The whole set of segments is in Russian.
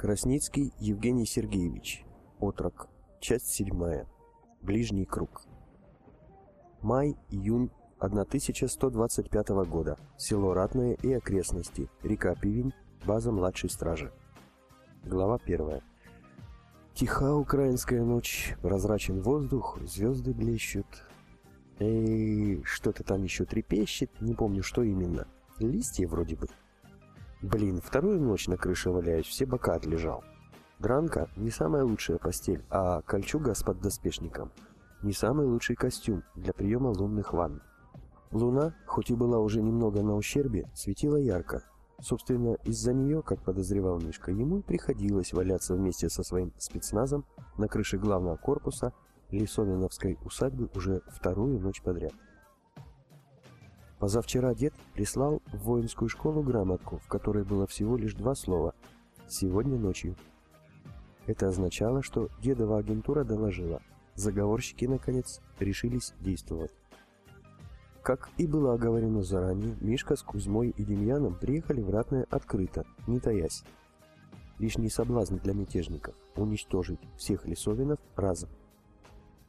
Красницкий Евгений Сергеевич. Отрок. Часть седьмая. Ближний круг. Май-июнь 1125 года. Село Ратное и окрестности. Река Пивень. База младшей стражи. Глава первая. Тиха украинская ночь, прозрачен воздух, звезды блещут. Эй, что-то там еще трепещет, не помню, что именно. Листья вроде бы. Блин, вторую ночь на крыше валяюсь, все бока отлежал. Дранка — не самая лучшая постель, а кольчуга с поддоспешником — не самый лучший костюм для приема лунных ванн. Луна, хоть и была уже немного на ущербе, светила ярко. Собственно, из-за нее, как подозревал Мишка, ему приходилось валяться вместе со своим спецназом на крыше главного корпуса Лисовиновской усадьбы уже вторую ночь подряд. Позавчера дед прислал в воинскую школу грамотку, в которой было всего лишь два слова «сегодня ночью». Это означало, что дедова агентура доложила. Заговорщики, наконец, решились действовать. Как и было оговорено заранее, Мишка с Кузьмой и Демьяном приехали в Ратное открыто, не таясь. Лишний соблазн для мятежников – уничтожить всех лесовинов разом.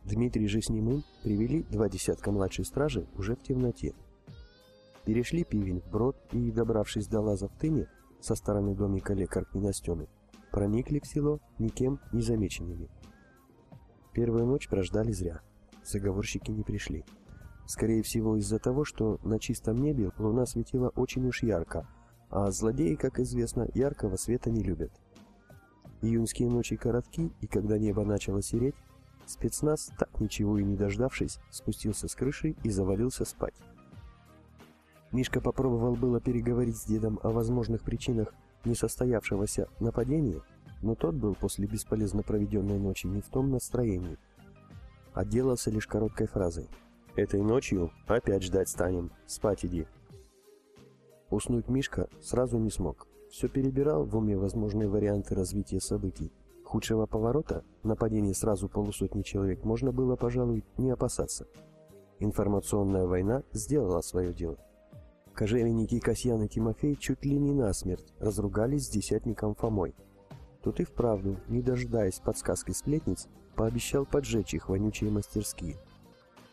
Дмитрий же с ним привели два десятка младшей стражи уже в темноте – перешли Пивень вброд и, добравшись до лаза в тыне, со стороны домика лекарки Настены, проникли в село никем не замеченными. Первую ночь прождали зря. Заговорщики не пришли. Скорее всего из-за того, что на чистом небе луна светила очень уж ярко, а злодеи, как известно, яркого света не любят. Июньские ночи коротки, и когда небо начало сереть, спецназ, так ничего и не дождавшись, спустился с крыши и завалился спать. Мишка попробовал было переговорить с дедом о возможных причинах несостоявшегося нападения, но тот был после бесполезно проведенной ночи не в том настроении. Отделался лишь короткой фразой. «Этой ночью опять ждать станем. Спать иди». Уснуть Мишка сразу не смог. Все перебирал в уме возможные варианты развития событий. Худшего поворота, нападения сразу полусотни человек, можно было, пожалуй, не опасаться. Информационная война сделала свое дело. Кожевенники Касьян и Тимофей чуть ли не насмерть разругались с десятником Фомой. Тут и вправду, не дожидаясь подсказки сплетниц, пообещал поджечь их вонючие мастерские.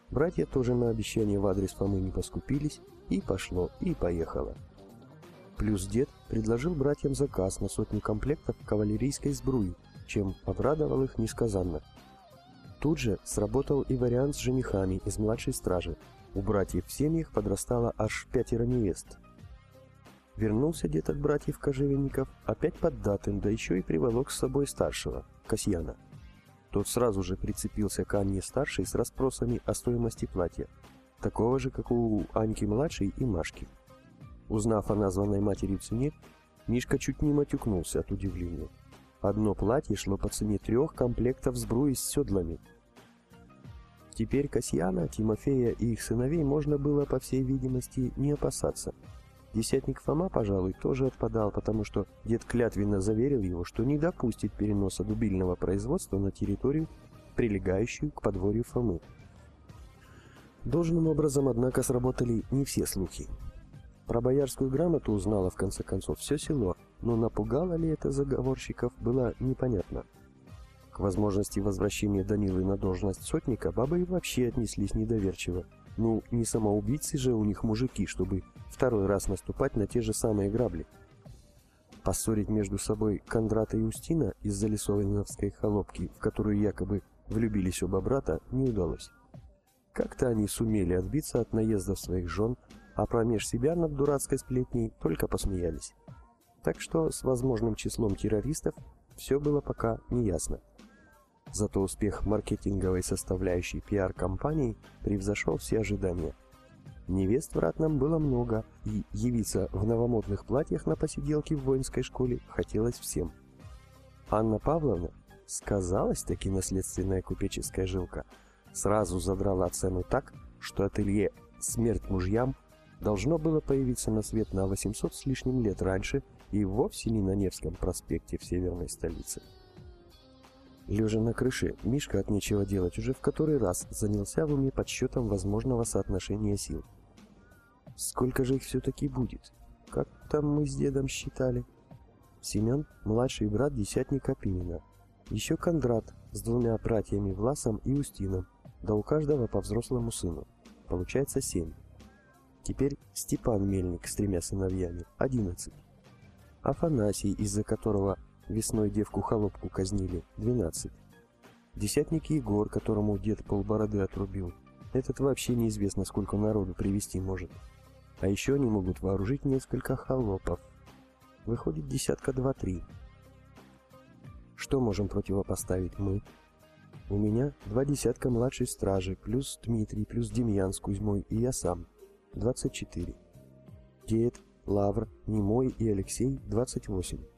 Братья тоже на обещание в адрес Фомы не поскупились, и пошло, и поехало. Плюс дед предложил братьям заказ на сотню комплектов кавалерийской сбруи, чем обрадовал их несказанно. Тут же сработал и вариант с женихами из младшей стражи, у братьев в семьях подрастало аж пятеро невест. Вернулся дед от братьев кожевенников, опять поддатым, да еще и приволок с собой старшего, Касьяна. Тот сразу же прицепился к Анне старшей с расспросами о стоимости платья, такого же, как у Аньки-младшей и Машки. Узнав о названной матери цене, Мишка чуть не матюкнулся от удивления. Одно платье шло по цене трех комплектов сбруи с седлами – Теперь Касьяна, Тимофея и их сыновей можно было, по всей видимости, не опасаться. Десятник Фома, пожалуй, тоже отпадал, потому что дед клятвенно заверил его, что не допустит переноса дубильного производства на территорию, прилегающую к подворью Фомы. Должным образом, однако, сработали не все слухи. Про боярскую грамоту узнало, в конце концов, все село, но напугало ли это заговорщиков, было непонятно. Возможности возвращения Данилы на должность сотника бабы и вообще отнеслись недоверчиво. Ну, не самоубийцы же у них мужики, чтобы второй раз наступать на те же самые грабли. Поссорить между собой Кондрата и Устина из-за лесовиновской холопки, в которую якобы влюбились оба брата, не удалось. Как-то они сумели отбиться от наездов своих жен, а промеж себя над дурацкой сплетней только посмеялись. Так что с возможным числом террористов все было пока неясно. Зато успех маркетинговой составляющей пиар-компании превзошел все ожидания. Невест в Ратном было много, и явиться в новомодных платьях на посиделке в воинской школе хотелось всем. Анна Павловна, сказалась-таки наследственная купеческая жилка, сразу задрала цену так, что ателье «Смерть мужьям» должно было появиться на свет на 800 с лишним лет раньше и вовсе не на Невском проспекте в северной столице. Лежа на крыше, Мишка от нечего делать уже в который раз занялся в уме подсчетом возможного соотношения сил. Сколько же их все-таки будет? Как там мы с дедом считали? Семен – младший брат десятника Пимена. Еще Кондрат с двумя братьями Власом и Устином, да у каждого по взрослому сыну. Получается семь. Теперь Степан Мельник с тремя сыновьями – одиннадцать. Афанасий, из-за которого весной девку-холопку казнили – двенадцать. Десятник Егор, которому дед полбороды отрубил. Этот вообще неизвестно, сколько народу привести может. А еще они могут вооружить несколько холопов. Выходит десятка два-три. Что можем противопоставить мы? У меня два десятка младшей стражи, плюс Дмитрий, плюс Демьян с Кузьмой и я сам. 24. Дед, Лавр, Немой и Алексей – 28.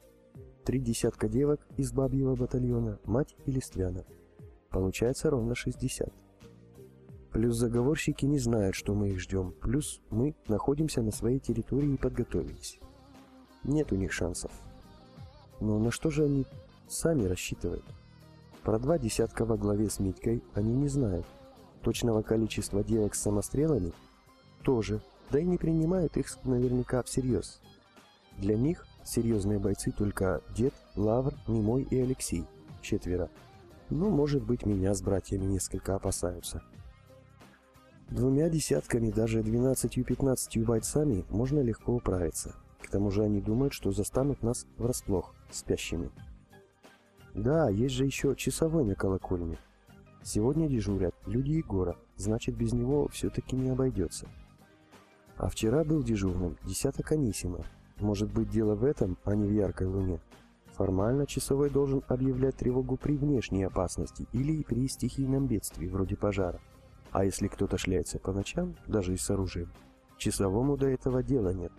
Три десятка девок из бабьего батальона, мать и Листвяна – Получается ровно 60. Плюс заговорщики не знают, что мы их ждем. Плюс мы находимся на своей территории и подготовились. Нет у них шансов. Но на что же они сами рассчитывают? Про два десятка во главе с Митькой они не знают. Точного количества девок с самострелами тоже, да и не принимают их наверняка всерьез. Для них серьезные бойцы только Дед, Лавр, Немой и Алексей, четверо. Ну, может быть, меня с братьями несколько опасаются. Двумя десятками, даже двенадцатью-пятнадцатью бойцами можно легко управиться. К тому же они думают, что застанут нас врасплох, спящими. Да, есть же еще часовой на колокольне. Сегодня дежурят люди Егора, значит, без него все-таки не обойдется. А вчера был дежурным десяток Анисима. Может быть, дело в этом, а не в яркой луне. Формально часовой должен объявлять тревогу при внешней опасности или при стихийном бедствии, вроде пожара. А если кто-то шляется по ночам, даже и с оружием, часовому до этого дела нет.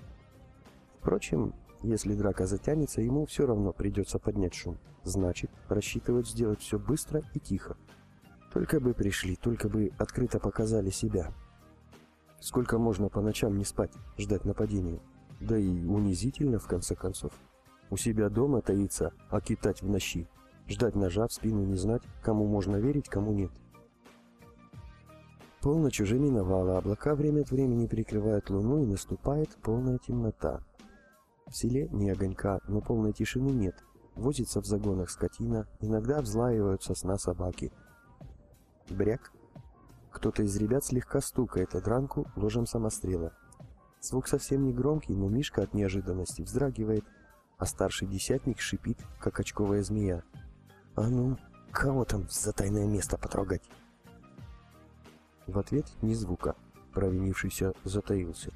Впрочем, если драка затянется, ему все равно придется поднять шум. Значит, рассчитывают сделать все быстро и тихо. Только бы пришли, только бы открыто показали себя. Сколько можно по ночам не спать, ждать нападения? Да и унизительно, в конце концов. У себя дома таиться, а китать в ночи. Ждать ножа в спину не знать, кому можно верить, кому нет. Полночь уже миновала, облака время от времени прикрывают луну и наступает полная темнота. В селе ни огонька, но полной тишины нет. Возится в загонах скотина, иногда взлаивают со сна собаки. Бряк. Кто-то из ребят слегка стукает о дранку ложем самострела. Звук совсем не громкий, но Мишка от неожиданности вздрагивает а старший десятник шипит, как очковая змея. «А ну, кого там за тайное место потрогать?» В ответ ни звука. Провинившийся затаился.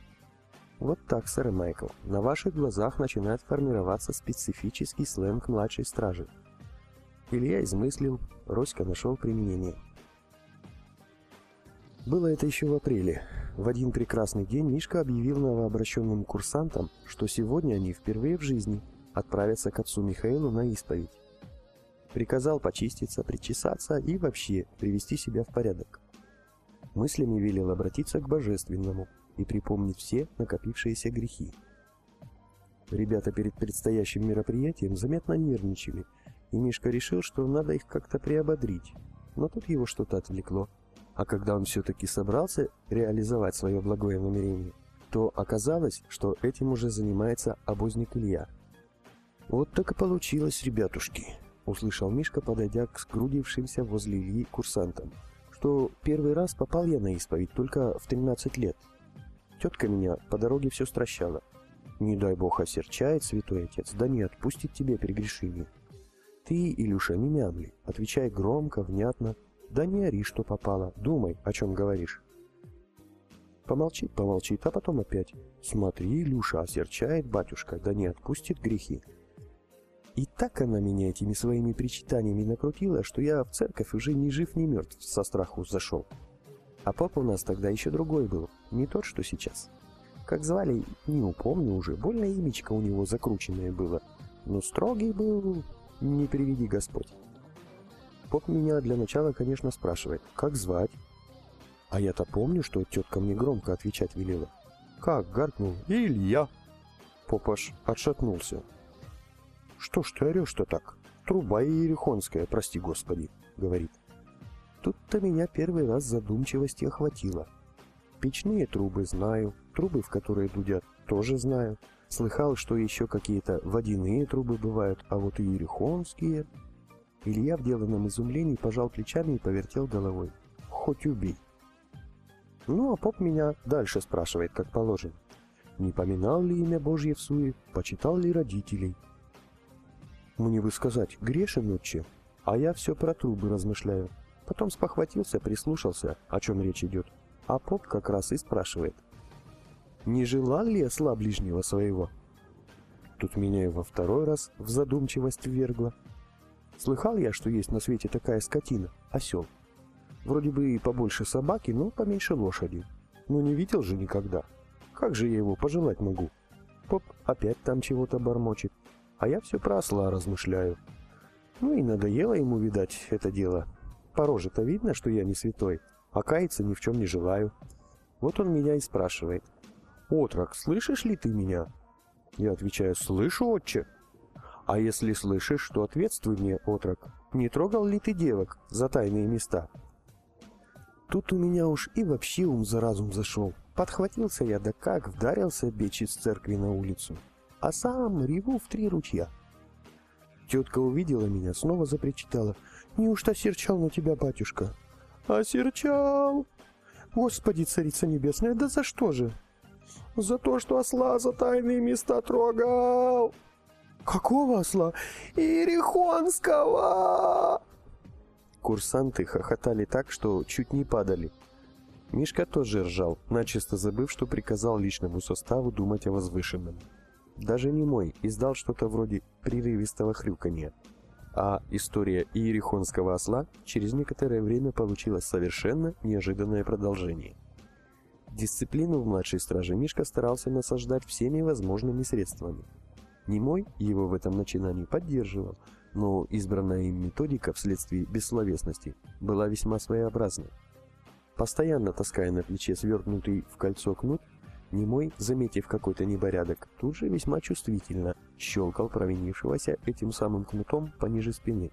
Вот так, сэр Майкл, на ваших глазах начинает формироваться специфический сленг младшей стражи. Илья измыслил, Роська нашел применение. Было это еще в апреле. В один прекрасный день Мишка объявил новообращенным курсантам, что сегодня они впервые в жизни отправиться к отцу Михаилу на исповедь. Приказал почиститься, причесаться и вообще привести себя в порядок. Мыслями велел обратиться к Божественному и припомнить все накопившиеся грехи. Ребята перед предстоящим мероприятием заметно нервничали, и Мишка решил, что надо их как-то приободрить, но тут его что-то отвлекло. А когда он все-таки собрался реализовать свое благое намерение, то оказалось, что этим уже занимается обозник Илья – «Вот так и получилось, ребятушки», — услышал Мишка, подойдя к скрудившимся возле Ильи курсантам, что первый раз попал я на исповедь только в 13 лет. Тетка меня по дороге все стращала. «Не дай бог осерчает, святой отец, да не отпустит тебе прегрешение». «Ты, Илюша, не мямли, отвечай громко, внятно, да не ори, что попало, думай, о чем говоришь». Помолчит, помолчит, а потом опять. «Смотри, Илюша, осерчает батюшка, да не отпустит грехи». И так она меня этими своими причитаниями накрутила, что я в церковь уже ни жив, ни мертв со страху зашел. А папа у нас тогда еще другой был, не тот, что сейчас. Как звали, не упомню уже, больно имечко у него закрученное было. Но строгий был, не приведи Господь. Поп меня для начала, конечно, спрашивает, как звать? А я-то помню, что тетка мне громко отвечать велела. Как гаркнул «Илья!» Поп аж отшатнулся, «Что ж ты орешь-то так? Труба иерихонская, прости господи», — говорит. Тут-то меня первый раз задумчивости охватило. Печные трубы знаю, трубы, в которые дудят, тоже знаю. Слыхал, что еще какие-то водяные трубы бывают, а вот и ерехонские. Илья в деланном изумлении пожал плечами и повертел головой. Хоть убей. Ну, а поп меня дальше спрашивает, как положено. Не поминал ли имя Божье в суе, почитал ли родителей? Мне бы сказать, грешен отче, а я все про трубы размышляю. Потом спохватился, прислушался, о чем речь идет. А поп как раз и спрашивает. Не желал ли осла ближнего своего? Тут меня и во второй раз в задумчивость ввергло. Слыхал я, что есть на свете такая скотина, осел. Вроде бы и побольше собаки, но поменьше лошади. Но не видел же никогда. Как же я его пожелать могу? Поп опять там чего-то бормочет, а я все про осла размышляю. Ну и надоело ему, видать, это дело. По роже-то видно, что я не святой, а каяться ни в чем не желаю. Вот он меня и спрашивает. «Отрок, слышишь ли ты меня?» Я отвечаю, «Слышу, отче». «А если слышишь, то ответствуй мне, отрок. Не трогал ли ты девок за тайные места?» Тут у меня уж и вообще ум за разум зашел. Подхватился я, да как вдарился бечь из церкви на улицу. А сам реву в три ручья. Тетка увидела меня, снова запричитала. «Неужто серчал на тебя, батюшка?» «Осерчал!» «Господи, царица небесная, да за что же?» «За то, что осла за тайные места трогал!» «Какого осла?» «Ирихонского!» Курсанты хохотали так, что чуть не падали. Мишка тоже ржал, начисто забыв, что приказал личному составу думать о возвышенном. Даже не мой издал что-то вроде прерывистого хрюканья. А история иерихонского осла через некоторое время получила совершенно неожиданное продолжение. Дисциплину в младшей страже Мишка старался насаждать всеми возможными средствами. Немой его в этом начинании поддерживал, но избранная им методика вследствие бессловесности была весьма своеобразной. Постоянно таская на плече свернутый в кольцо кнут, Немой, заметив какой-то непорядок, тут же весьма чувствительно щелкал провинившегося этим самым кнутом пониже спины.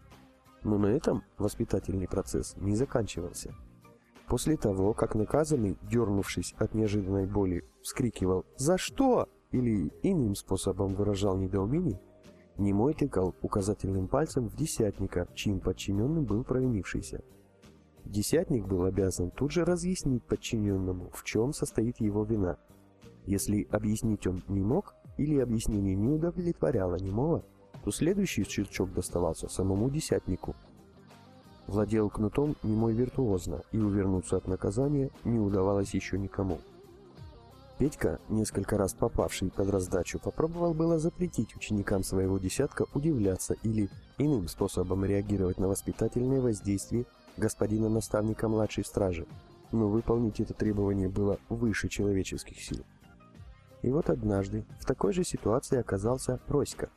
Но на этом воспитательный процесс не заканчивался. После того, как наказанный, дернувшись от неожиданной боли, вскрикивал «За что?» Или иным способом выражал недоумение, Немой тыкал указательным пальцем в десятника, чьим подчиненным был провинившийся. Десятник был обязан тут же разъяснить подчиненному, в чем состоит его вина. Если объяснить он не мог, или объяснение не удовлетворяло немого, то следующий щелчок доставался самому десятнику. Владел кнутом немой виртуозно, и увернуться от наказания не удавалось еще никому. Петька, несколько раз попавший под раздачу, попробовал было запретить ученикам своего десятка удивляться или иным способом реагировать на воспитательное воздействие господина наставника младшей стражи, но выполнить это требование было выше человеческих сил. И вот однажды в такой же ситуации оказался Роська.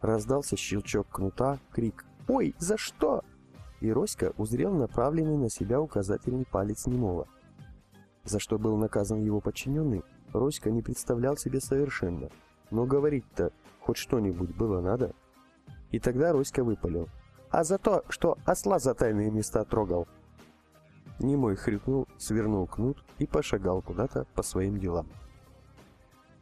Раздался щелчок кнута, крик «Ой, за что?» И Роська узрел направленный на себя указательный палец немого. За что был наказан его подчиненный, Роська не представлял себе совершенно. Но говорить-то хоть что-нибудь было надо. И тогда Роська выпалил. «А за то, что осла за тайные места трогал!» Немой хрюкнул, свернул кнут и пошагал куда-то по своим делам.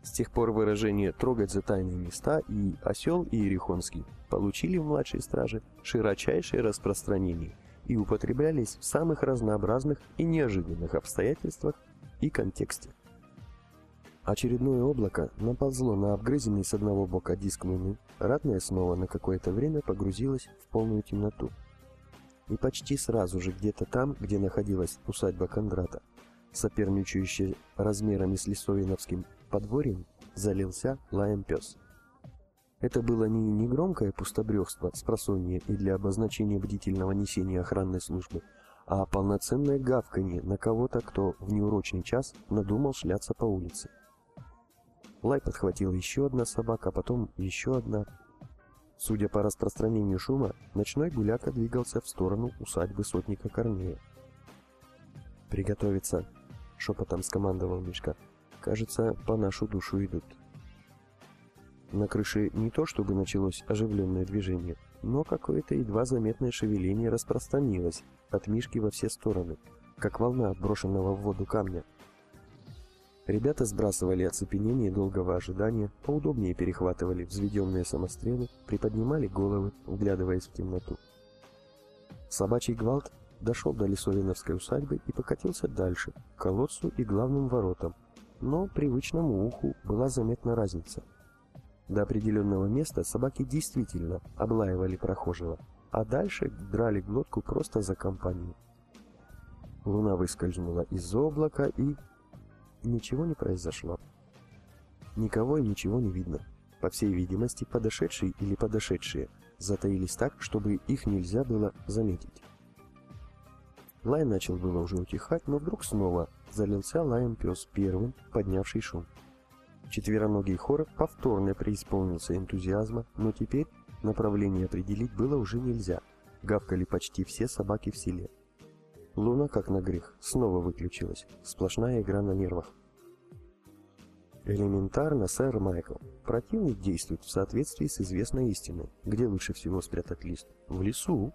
С тех пор выражение «трогать за тайные места» и «осел» и «ерехонский» получили в младшей страже широчайшее распространение – и употреблялись в самых разнообразных и неожиданных обстоятельствах и контексте. Очередное облако наползло на обгрызенный с одного бока диск Луны, ратное снова на какое-то время погрузилось в полную темноту. И почти сразу же где-то там, где находилась усадьба Кондрата, соперничающая размерами с Лисовиновским подворьем, залился лаем пес. Это было не негромкое пустобрехство с просонья и для обозначения бдительного несения охранной службы, а полноценное гавканье на кого-то, кто в неурочный час надумал шляться по улице. Лай подхватила еще одна собака, а потом еще одна. Судя по распространению шума, ночной гуляка двигался в сторону усадьбы сотника Корнея. «Приготовиться!» — шепотом скомандовал Мишка. «Кажется, по нашу душу идут». На крыше не то чтобы началось оживленное движение, но какое-то едва заметное шевеление распространилось от Мишки во все стороны, как волна отброшенного в воду камня. Ребята сбрасывали оцепенение долгого ожидания, поудобнее перехватывали взведенные самострелы, приподнимали головы, вглядываясь в темноту. Собачий гвалт дошел до Лисовиновской усадьбы и покатился дальше, к колодцу и главным воротам, но привычному уху была заметна разница. До определенного места собаки действительно облаивали прохожего, а дальше драли глотку просто за компанию. Луна выскользнула из облака и ничего не произошло. Никого и ничего не видно. По всей видимости, подошедшие или подошедшие затаились так, чтобы их нельзя было заметить. Лай начал было уже утихать, но вдруг снова залился лаем пес первым, поднявший шум. Четвероногий хор повторно преисполнился энтузиазма, но теперь направление определить было уже нельзя. Гавкали почти все собаки в селе. Луна, как на грех, снова выключилась. Сплошная игра на нервах. Элементарно, сэр Майкл. Противник действует в соответствии с известной истиной. Где лучше всего спрятать лист? В лесу.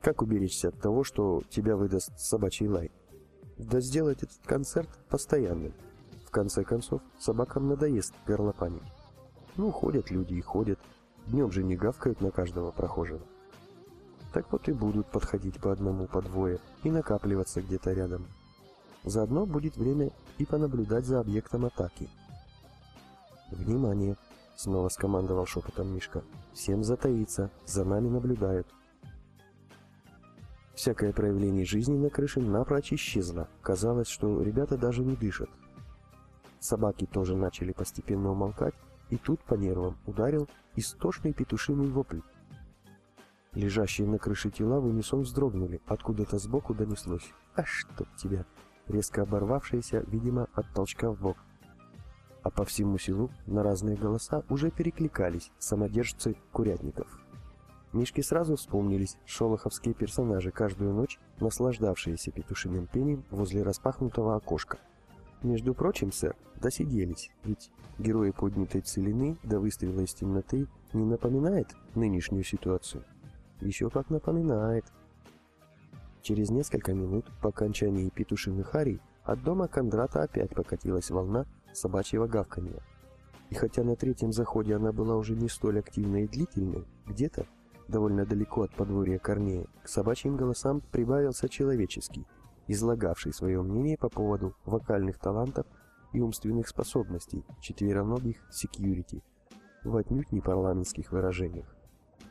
Как уберечься от того, что тебя выдаст собачий лай? Да сделать этот концерт постоянным. В конце концов, собакам надоест горлопанить. Ну, ходят люди и ходят. Днем же не гавкают на каждого прохожего так вот и будут подходить по одному, по двое и накапливаться где-то рядом. Заодно будет время и понаблюдать за объектом атаки. «Внимание!» — снова скомандовал шепотом Мишка. «Всем затаиться, за нами наблюдают». Всякое проявление жизни на крыше напрочь исчезло. Казалось, что ребята даже не дышат. Собаки тоже начали постепенно умолкать, и тут по нервам ударил истошный петушиный вопль. Лежащие на крыше тела в унисон вздрогнули, откуда-то сбоку донеслось. «А чтоб тебя!» резко оборвавшееся, видимо, от толчка в бок. А по всему селу на разные голоса уже перекликались самодержцы курятников. Мишки сразу вспомнились шолоховские персонажи, каждую ночь наслаждавшиеся петушиным пением возле распахнутого окошка. Между прочим, сэр, досиделись, ведь герои поднятой целины до выстрела из темноты не напоминает нынешнюю ситуацию. Еще как напоминает. Через несколько минут по окончании петушиных арий от дома Кондрата опять покатилась волна собачьего гавканья. И хотя на третьем заходе она была уже не столь активной и длительной, где-то, довольно далеко от подворья Корнея, к собачьим голосам прибавился человеческий, излагавший свое мнение по поводу вокальных талантов и умственных способностей четвероногих секьюрити в отнюдь не парламентских выражениях.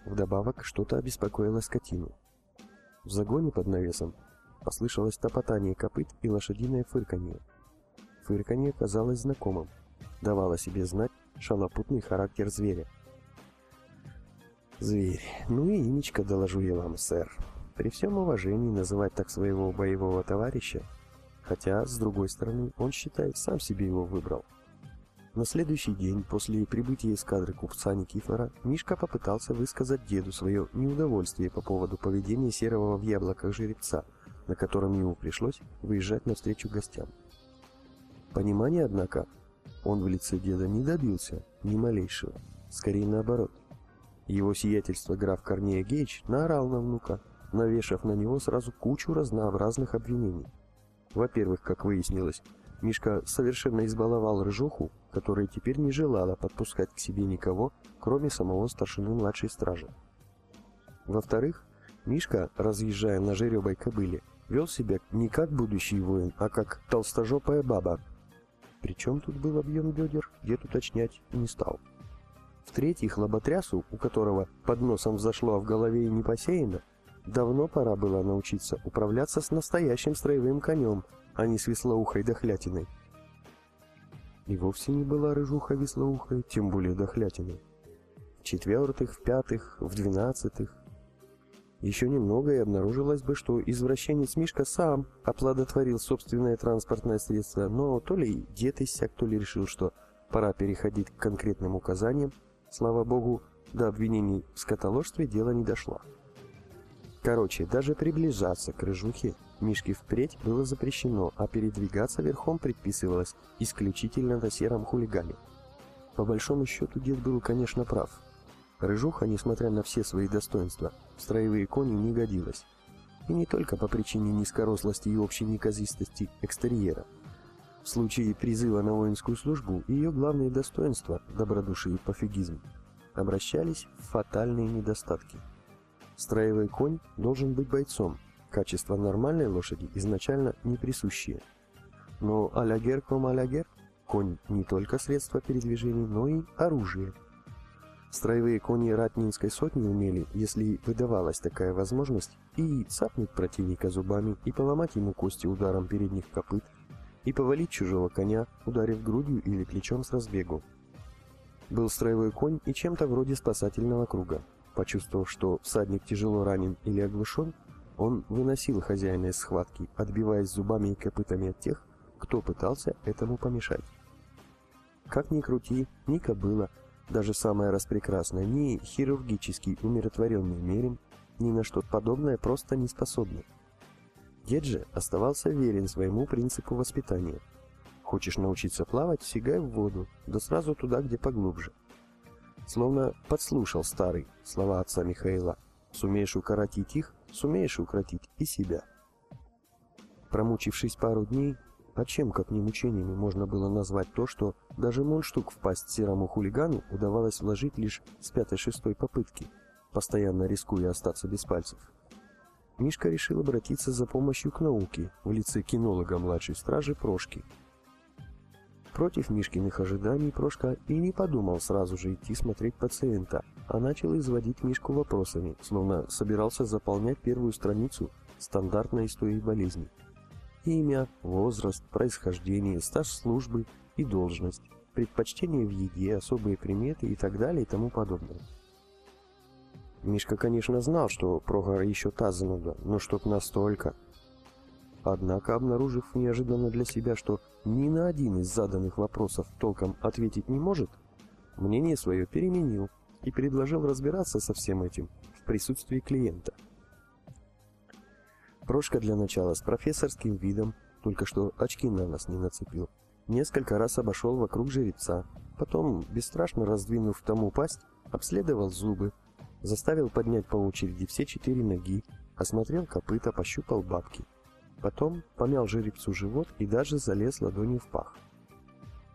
Вдобавок что-то обеспокоило скотину. В загоне под навесом послышалось топотание копыт и лошадиное фырканье. Фырканье казалось знакомым, давало себе знать шалопутный характер зверя. Зверь. Ну и имечко доложу я вам, сэр. При всем уважении называть так своего боевого товарища, хотя, с другой стороны, он считает, сам себе его выбрал. На следующий день после прибытия эскадры купца Никифора Мишка попытался высказать деду свое неудовольствие по поводу поведения серого в яблоках жеребца, на котором ему пришлось выезжать навстречу гостям. Понимания, однако, он в лице деда не добился ни малейшего, скорее наоборот. Его сиятельство граф Корнея Гейч наорал на внука, навешав на него сразу кучу разнообразных обвинений. Во-первых, как выяснилось, Мишка совершенно избаловал рыжуху, которая теперь не желала подпускать к себе никого, кроме самого старшины младшей стражи. Во-вторых, Мишка, разъезжая на жеребой кобыле, вел себя не как будущий воин, а как толстожопая баба. Причем тут был объем бедер, дед уточнять не стал. В-третьих, лоботрясу, у которого под носом взошло, а в голове и не посеяно, давно пора было научиться управляться с настоящим строевым конем, а не с веслоухой дохлятиной. И вовсе не была рыжуха веслоухой, тем более дохлятиной. В четвертых, в пятых, в двенадцатых. Еще немного и обнаружилось бы, что извращенец Мишка сам оплодотворил собственное транспортное средство, но то ли дед иссяк, то ли решил, что пора переходить к конкретным указаниям. Слава богу, до обвинений в скотоложстве дело не дошло. Короче, даже приближаться к рыжухе Мишке впредь было запрещено, а передвигаться верхом предписывалось исключительно на сером хулигане. По большому счету дед был, конечно, прав. Рыжуха, несмотря на все свои достоинства, в строевые кони не годилась. И не только по причине низкорослости и общей неказистости экстерьера. В случае призыва на воинскую службу ее главные достоинства – добродушие и пофигизм – обращались в фатальные недостатки. Строевой конь должен быть бойцом, качества нормальной лошади изначально не присущие. Но алягер ком алягер – конь не только средство передвижения, но и оружие. Строевые кони ратнинской сотни умели, если выдавалась такая возможность, и цапнуть противника зубами, и поломать ему кости ударом передних копыт – и повалить чужого коня, ударив грудью или плечом с разбегу. Был строевой конь и чем-то вроде спасательного круга. Почувствовав, что всадник тяжело ранен или оглушен, он выносил хозяина из схватки, отбиваясь зубами и копытами от тех, кто пытался этому помешать. Как ни крути, ни кобыла, даже самая распрекрасная, ни хирургически умиротворенный мерин, ни на что подобное просто не способны. Дед же оставался верен своему принципу воспитания. Хочешь научиться плавать, сигай в воду, да сразу туда, где поглубже. Словно подслушал старый слова отца Михаила. Сумеешь укоротить их, сумеешь укротить и себя. Промучившись пару дней, а чем, как не мучениями, можно было назвать то, что даже мундштук в пасть серому хулигану удавалось вложить лишь с пятой-шестой попытки, постоянно рискуя остаться без пальцев? Мишка решил обратиться за помощью к науке в лице кинолога младшей стражи Прошки. Против Мишкиных ожиданий Прошка и не подумал сразу же идти смотреть пациента, а начал изводить Мишку вопросами, словно собирался заполнять первую страницу стандартной истории болезни. Имя, возраст, происхождение, стаж службы и должность, предпочтения в еде, особые приметы и так далее и тому подобное. Мишка, конечно, знал, что Прогора еще та зануда, но чтоб настолько. Однако, обнаружив неожиданно для себя, что ни на один из заданных вопросов толком ответить не может, мнение свое переменил и предложил разбираться со всем этим в присутствии клиента. Прошка для начала с профессорским видом, только что очки на нас не нацепил, несколько раз обошел вокруг жеребца, потом, бесстрашно раздвинув тому пасть, обследовал зубы, Заставил поднять по очереди все четыре ноги, осмотрел копыта, пощупал бабки. Потом помял жеребцу живот и даже залез ладонью в пах.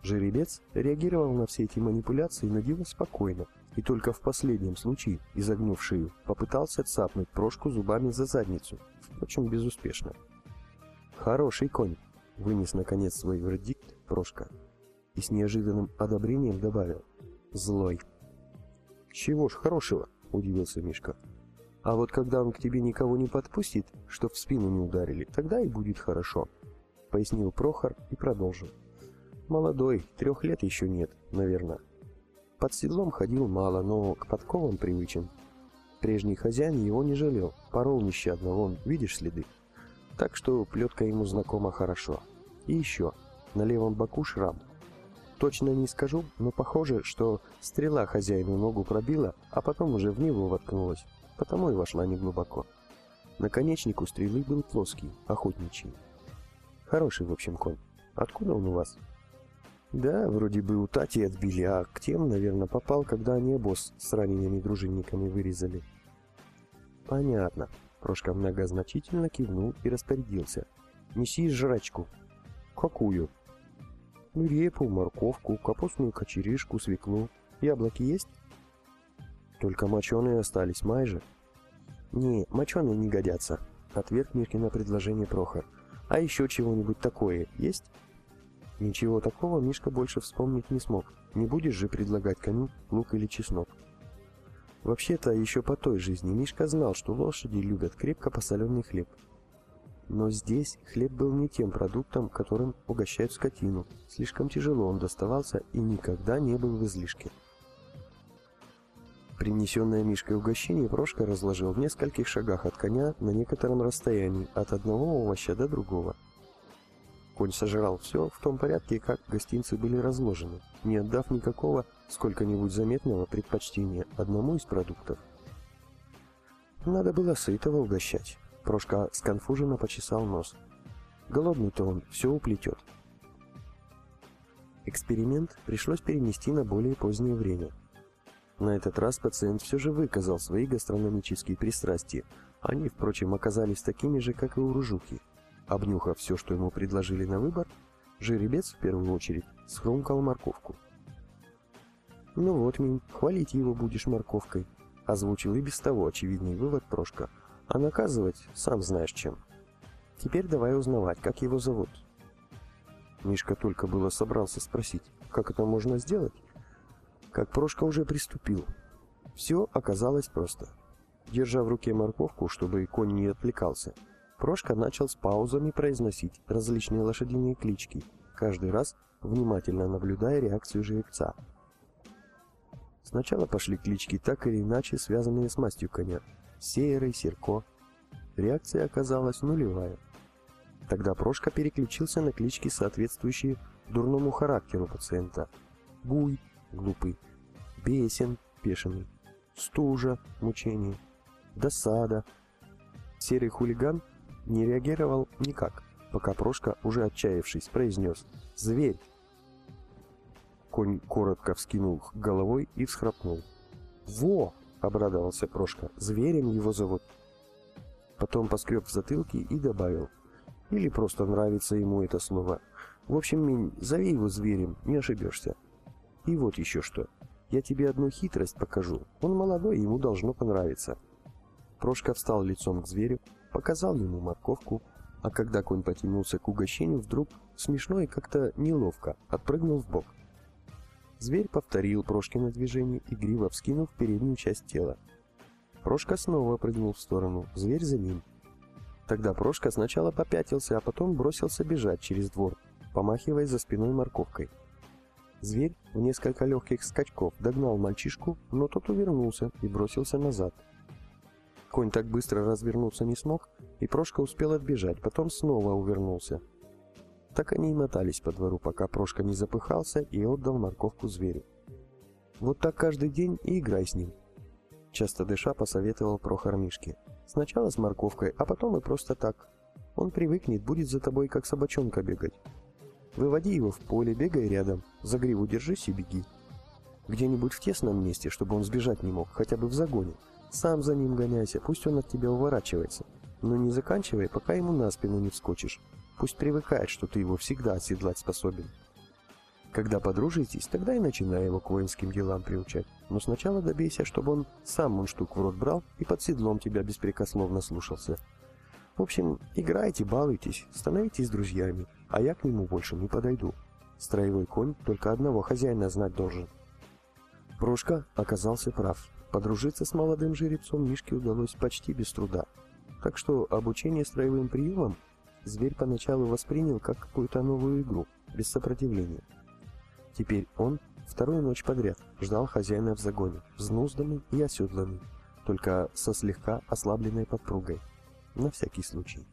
Жеребец реагировал на все эти манипуляции на диво спокойно, и только в последнем случае, изогнув шею, попытался цапнуть прошку зубами за задницу, впрочем, безуспешно. «Хороший конь», — вынес наконец свой вердикт Прошка, и с неожиданным одобрением добавил «злой». «Чего ж хорошего?» удивился Мишка. А вот когда он к тебе никого не подпустит, чтоб в спину не ударили, тогда и будет хорошо, пояснил Прохор и продолжил. Молодой, трех лет еще нет, наверное. Под седлом ходил мало, но к подковам привычен. Прежний хозяин его не жалел, порол нещадно, вон, видишь следы. Так что плетка ему знакома хорошо. И еще, на левом боку шрам, Точно не скажу, но похоже, что стрела хозяину ногу пробила, а потом уже в него воткнулась, потому и вошла неглубоко. Наконечник у стрелы был плоский, охотничий. Хороший, в общем, конь. Откуда он у вас? Да, вроде бы у Тати отбили, а к тем, наверное, попал, когда они обоз с ранеными дружинниками вырезали. Понятно. Прошка многозначительно кивнул и распорядился. Неси жрачку. Какую? репу, морковку, капустную кочеришку, свеклу. Яблоки есть? Только моченые остались, майже. Не, моченые не годятся, отверг Миркина предложение Прохор. А еще чего-нибудь такое есть? Ничего такого Мишка больше вспомнить не смог. Не будешь же предлагать коню лук или чеснок. Вообще-то, еще по той жизни Мишка знал, что лошади любят крепко посоленный хлеб. Но здесь хлеб был не тем продуктом, которым угощают скотину. Слишком тяжело он доставался и никогда не был в излишке. Принесенное Мишкой угощение Прошка разложил в нескольких шагах от коня на некотором расстоянии от одного овоща до другого. Конь сожрал все в том порядке, как гостинцы были разложены, не отдав никакого сколько-нибудь заметного предпочтения одному из продуктов. Надо было сытого угощать. Прошка сконфуженно почесал нос. Голодный-то он все уплетет. Эксперимент пришлось перенести на более позднее время. На этот раз пациент все же выказал свои гастрономические пристрастия. Они, впрочем, оказались такими же, как и у Ружухи. Обнюхав все, что ему предложили на выбор, Жеребец, в первую очередь, схрумкал морковку. «Ну вот, Минь, хвалить его будешь морковкой», — озвучил и без того очевидный вывод Прошка. «А наказывать сам знаешь чем. Теперь давай узнавать, как его зовут». Мишка только было собрался спросить, как это можно сделать, как Прошка уже приступил. Все оказалось просто. Держа в руке морковку, чтобы конь не отвлекался, Прошка начал с паузами произносить различные лошадиные клички, каждый раз внимательно наблюдая реакцию жеребца. Сначала пошли клички так или иначе связанные с мастью коня. Сеерой, Серко. Реакция оказалась нулевая. Тогда Прошка переключился на клички, соответствующие дурному характеру пациента. Буй – глупый, бесен – бешеный, стужа – мучение, досада. Серый хулиган не реагировал никак, пока Прошка, уже отчаявшись, произнес «Зверь!». Конь коротко вскинул головой и всхрапнул. «Во!» — обрадовался Прошка. «Зверем его зовут». Потом поскреб в затылке и добавил – или просто нравится ему это слово. В общем, Минь, зови его зверем, не ошибешься. И вот еще что. Я тебе одну хитрость покажу. Он молодой, ему должно понравиться. Прошка встал лицом к зверю, показал ему морковку, а когда конь потянулся к угощению, вдруг смешно и как-то неловко отпрыгнул в бок. Зверь повторил Прошкино движение, игриво вскинув переднюю часть тела. Прошка снова прыгнул в сторону, зверь за ним. Тогда Прошка сначала попятился, а потом бросился бежать через двор, помахивая за спиной морковкой. Зверь в несколько легких скачков догнал мальчишку, но тот увернулся и бросился назад. Конь так быстро развернуться не смог, и Прошка успел отбежать, потом снова увернулся. Так они и мотались по двору, пока Прошка не запыхался и отдал морковку зверю. Вот так каждый день и играй с ним. Часто дыша посоветовал Прохор Мишке. Сначала с морковкой, а потом и просто так. Он привыкнет, будет за тобой как собачонка бегать. Выводи его в поле, бегай рядом, за гриву держись и беги. Где-нибудь в тесном месте, чтобы он сбежать не мог, хотя бы в загоне. Сам за ним гоняйся, пусть он от тебя уворачивается. Но не заканчивай, пока ему на спину не вскочишь. Пусть привыкает, что ты его всегда оседлать способен. Когда подружитесь, тогда и начинай его к воинским делам приучать. Но сначала добейся, чтобы он сам мундштук в рот брал и под седлом тебя беспрекословно слушался. В общем, играйте, балуйтесь, становитесь друзьями, а я к нему больше не подойду. Строевой конь только одного хозяина знать должен. Прошка оказался прав. Подружиться с молодым жеребцом Мишке удалось почти без труда. Так что обучение строевым приемам зверь поначалу воспринял как какую-то новую игру, без сопротивления. Теперь он вторую ночь подряд ждал хозяина в загоне, взнузданный и оседланный, только со слегка ослабленной подпругой, на всякий случай.